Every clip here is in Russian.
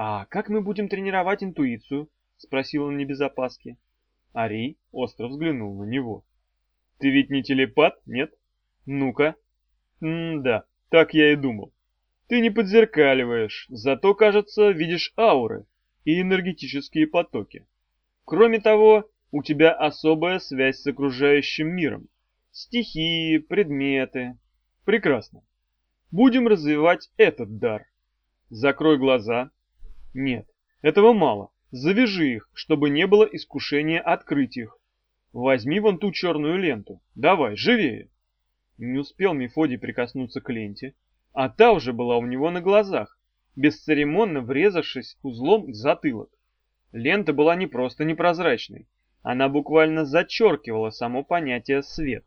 «А как мы будем тренировать интуицию?» — спросил он не без опаски. Арий остро взглянул на него. «Ты ведь не телепат, нет? Ну-ка». «М-да, так я и думал. Ты не подзеркаливаешь, зато, кажется, видишь ауры и энергетические потоки. Кроме того, у тебя особая связь с окружающим миром. Стихии, предметы. Прекрасно. Будем развивать этот дар. Закрой глаза. Нет, этого мало. Завяжи их, чтобы не было искушения открыть их. Возьми вон ту черную ленту. Давай, живее. Не успел Мефодий прикоснуться к ленте, а та уже была у него на глазах, бесцеремонно врезавшись узлом в затылок. Лента была не просто непрозрачной, она буквально зачеркивала само понятие «свет».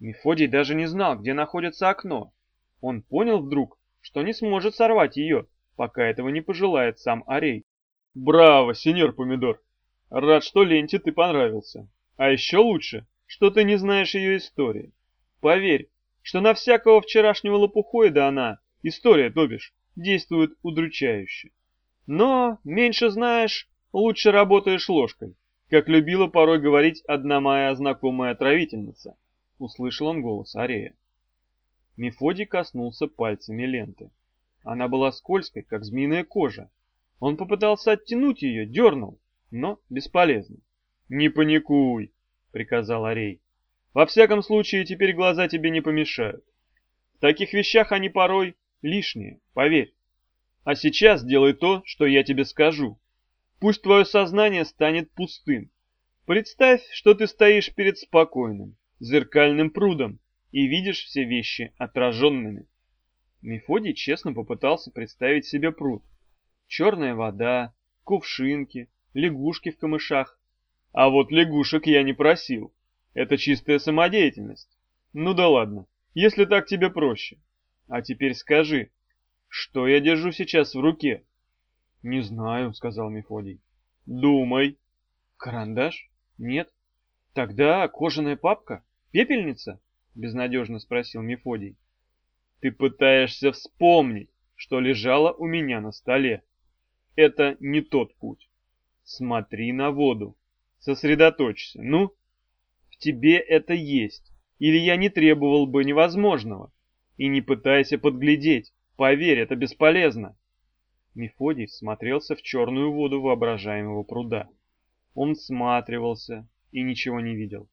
Мефодий даже не знал, где находится окно. Он понял вдруг, что не сможет сорвать ее, пока этого не пожелает сам Арей. «Браво, сеньор Помидор! Рад, что Ленте ты понравился. А еще лучше, что ты не знаешь ее истории. Поверь, что на всякого вчерашнего лопухоида она, история, то бишь, действует удручающе. Но меньше знаешь, лучше работаешь ложкой, как любила порой говорить одна моя знакомая отравительница. Услышал он голос Арея. Мефодий коснулся пальцами ленты. Она была скользкой, как змеиная кожа. Он попытался оттянуть ее, дернул, но бесполезно. «Не паникуй», — приказал Арей. Во всяком случае, теперь глаза тебе не помешают. В таких вещах они порой лишние, поверь. А сейчас делай то, что я тебе скажу. Пусть твое сознание станет пустым. Представь, что ты стоишь перед спокойным, зеркальным прудом и видишь все вещи отраженными. Мефодий честно попытался представить себе пруд. Черная вода, кувшинки, лягушки в камышах. А вот лягушек я не просил. Это чистая самодеятельность. Ну да ладно, если так тебе проще. А теперь скажи, что я держу сейчас в руке? Не знаю, сказал Мефодий. Думай. Карандаш? Нет. Тогда кожаная папка? Пепельница? Безнадежно спросил Мефодий. Ты пытаешься вспомнить, что лежало у меня на столе. Это не тот путь. Смотри на воду. Сосредоточься. Ну, тебе это есть, или я не требовал бы невозможного. И не пытайся подглядеть, поверь, это бесполезно. Мефодий смотрелся в черную воду воображаемого пруда. Он всматривался и ничего не видел.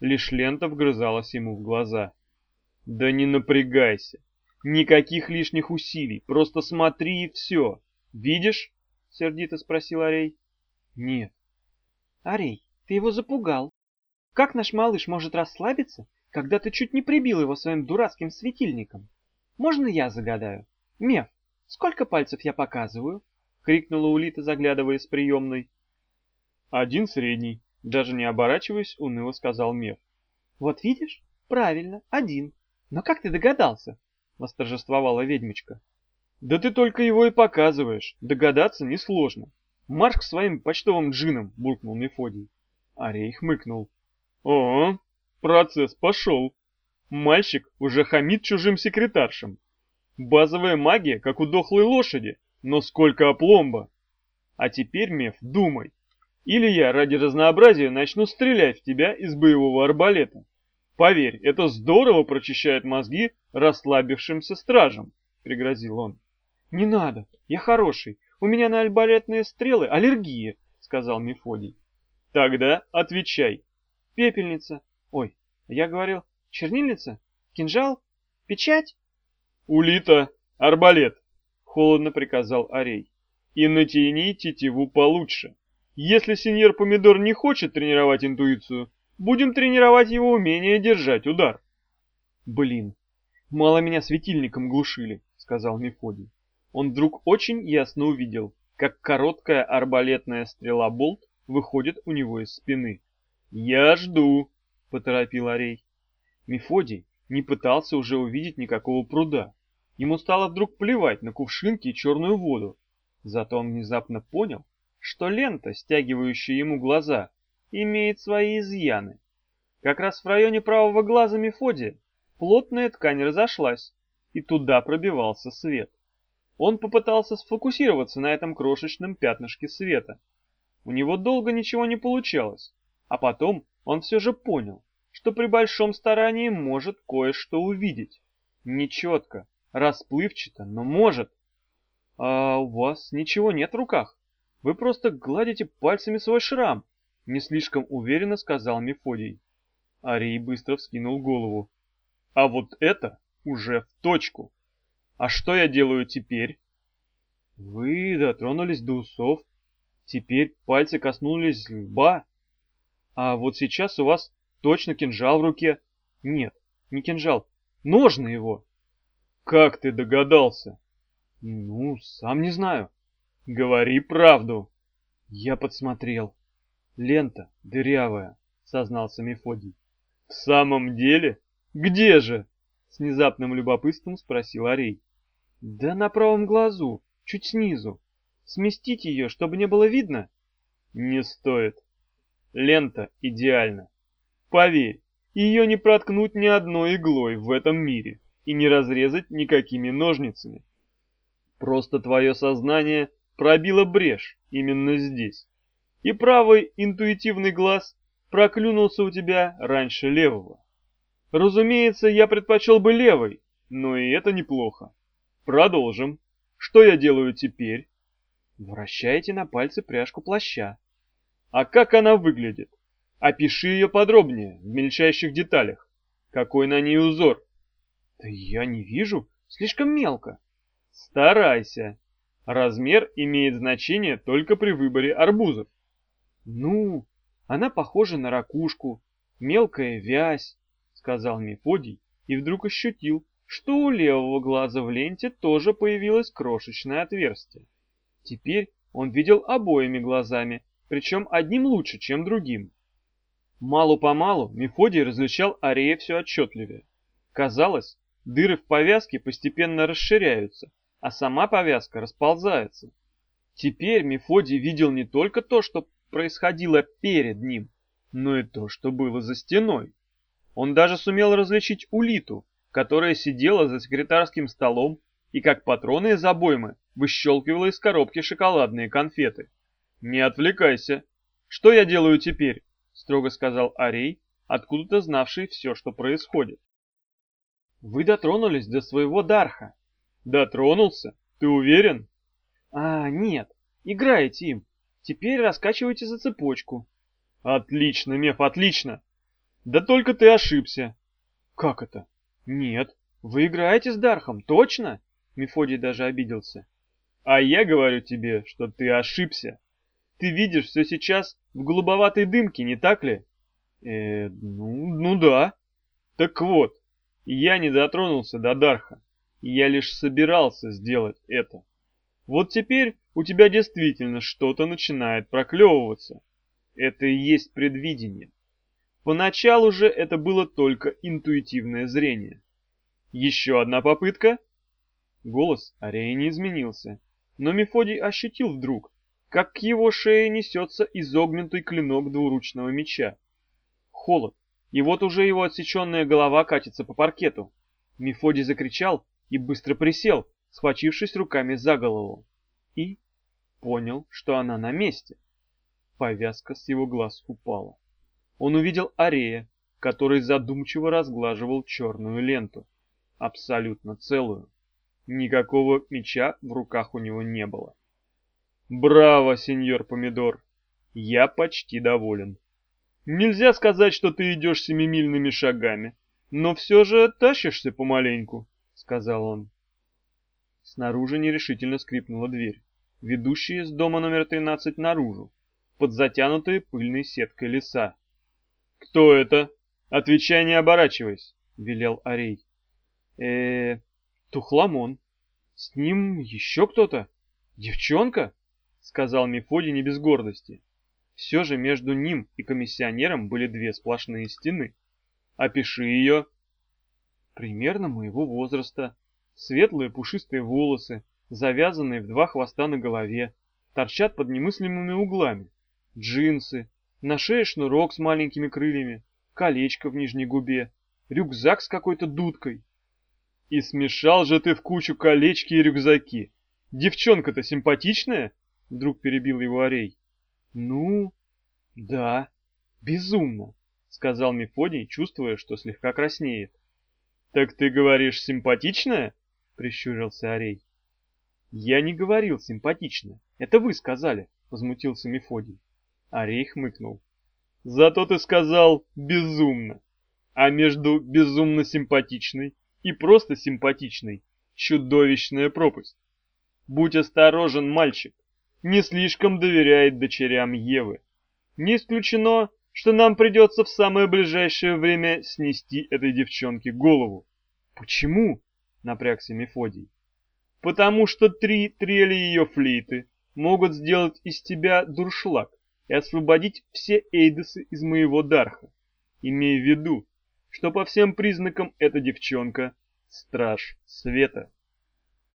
Лишь лента вгрызалась ему в глаза. «Да не напрягайся! Никаких лишних усилий, просто смотри и все. Видишь?» — сердито спросил Арей. «Нет». «Арей, ты его запугал», как наш малыш может расслабиться, когда ты чуть не прибил его своим дурацким светильником? Можно я загадаю? Меф, сколько пальцев я показываю? Крикнула Улита, заглядывая с приемной. Один средний. Даже не оборачиваясь, уныло сказал Меф. Вот видишь? Правильно, один. Но как ты догадался? Восторжествовала ведьмочка. Да ты только его и показываешь. Догадаться несложно. Марш к своим почтовым джинам, буркнул Мефодий. Арей хмыкнул. О, процесс пошел. Мальчик уже хамит чужим секретаршам. Базовая магия, как у дохлой лошади, но сколько опломба. А теперь, Меф, думай. Или я ради разнообразия начну стрелять в тебя из боевого арбалета. Поверь, это здорово прочищает мозги расслабившимся стражам, пригрозил он. Не надо, я хороший, у меня на арбалетные стрелы аллергия, сказал Мефодий. Тогда отвечай, пепельница. Ой, я говорил, чернильница? Кинжал? Печать? Улита, арбалет, холодно приказал Арей. И натяни тетиву получше. Если сеньор Помидор не хочет тренировать интуицию, будем тренировать его умение держать удар. Блин, мало меня светильником глушили, сказал Мефодий. Он вдруг очень ясно увидел, как короткая арбалетная стрела-болт выходит у него из спины. «Я жду», — поторопил Арей. Мефодий не пытался уже увидеть никакого пруда. Ему стало вдруг плевать на кувшинки и черную воду. Зато он внезапно понял, что лента, стягивающая ему глаза, имеет свои изъяны. Как раз в районе правого глаза Мефодия плотная ткань разошлась, и туда пробивался свет. Он попытался сфокусироваться на этом крошечном пятнышке света. У него долго ничего не получалось, а потом он все же понял, что при большом старании может кое-что увидеть. Нечетко, расплывчато, но может. А у вас ничего нет в руках. Вы просто гладите пальцами свой шрам, не слишком уверенно сказал Мефодий. Арий быстро вскинул голову. А вот это уже в точку. А что я делаю теперь? Вы дотронулись до усов. Теперь пальцы коснулись лба. А вот сейчас у вас точно кинжал в руке. Нет, не кинжал, ножны его. Как ты догадался? Ну, сам не знаю. Говори правду. Я подсмотрел. Лента дырявая, сознался Мефодий. В самом деле? Где же? С внезапным любопытством спросил Арей. Да на правом глазу, чуть снизу. Сместить ее, чтобы не было видно? Не стоит. Лента идеальна. Поверь, ее не проткнуть ни одной иглой в этом мире и не разрезать никакими ножницами. Просто твое сознание пробило брешь именно здесь. И правый интуитивный глаз проклюнулся у тебя раньше левого. Разумеется, я предпочел бы левый, но и это неплохо. Продолжим. Что я делаю теперь? Вращаете на пальце пряжку плаща. А как она выглядит? Опиши ее подробнее, в мельчайших деталях. Какой на ней узор? Да я не вижу, слишком мелко. Старайся. Размер имеет значение только при выборе арбузов. Ну, она похожа на ракушку, мелкая вязь, сказал Мефодий и вдруг ощутил, что у левого глаза в ленте тоже появилось крошечное отверстие. Теперь он видел обоими глазами, причем одним лучше, чем другим. Малу-помалу Мефодий различал Арея все отчетливее. Казалось, дыры в повязке постепенно расширяются, а сама повязка расползается. Теперь Мефодий видел не только то, что происходило перед ним, но и то, что было за стеной. Он даже сумел различить улиту, которая сидела за секретарским столом и как патроны из обоймы выщелкивала из коробки шоколадные конфеты. «Не отвлекайся. Что я делаю теперь?» — строго сказал Арей, откуда-то знавший все, что происходит. «Вы дотронулись до своего Дарха». «Дотронулся? Ты уверен?» «А, нет. Играете им. Теперь раскачивайте за цепочку». «Отлично, Меф, отлично. Да только ты ошибся. Как это? Нет, вы играете с Дархом, точно? Мефодий даже обиделся. А я говорю тебе, что ты ошибся. Ты видишь все сейчас в голубоватой дымке, не так ли? Э, ну, ну да. Так вот, я не дотронулся до Дарха. Я лишь собирался сделать это. Вот теперь у тебя действительно что-то начинает проклевываться. Это и есть предвидение. Поначалу же это было только интуитивное зрение. Еще одна попытка? Голос Арея не изменился, но Мефодий ощутил вдруг, как к его шее несется изогнутый клинок двуручного меча. Холод, и вот уже его отсеченная голова катится по паркету. Мефодий закричал и быстро присел, схватившись руками за голову. И понял, что она на месте. Повязка с его глаз упала он увидел Арея, который задумчиво разглаживал черную ленту, абсолютно целую. Никакого меча в руках у него не было. «Браво, сеньор Помидор! Я почти доволен. Нельзя сказать, что ты идешь семимильными шагами, но все же тащишься помаленьку», — сказал он. Снаружи нерешительно скрипнула дверь, ведущая из дома номер 13 наружу, под затянутые пыльной сеткой леса. «Кто это? Отвечай, не оборачиваясь», — велел Арей. э Тухламон. С ним еще кто-то? Девчонка?» — сказал Мефодий не без гордости. Все же между ним и комиссионером были две сплошные стены. «Опиши ее». «Примерно моего возраста. Светлые пушистые волосы, завязанные в два хвоста на голове, торчат под немыслимыми углами. Джинсы, на шее шнурок с маленькими крыльями, колечко в нижней губе, рюкзак с какой-то дудкой. И смешал же ты в кучу колечки и рюкзаки. Девчонка-то симпатичная? Вдруг перебил его Арей. Ну, да, безумно, сказал Мефодий, чувствуя, что слегка краснеет. Так ты говоришь симпатичная? Прищурился Арей. Я не говорил симпатично, это вы сказали, возмутился Мефодий. Арей хмыкнул. Зато ты сказал безумно. А между безумно симпатичной и просто симпатичной чудовищная пропасть. Будь осторожен, мальчик, не слишком доверяет дочерям Евы. Не исключено, что нам придется в самое ближайшее время снести этой девчонке голову. Почему? Напрягся Мефодий. Потому что три трели ее флейты могут сделать из тебя дуршлаг и освободить все эйдосы из моего дарха. Имей в виду, что по всем признакам эта девчонка — страж света.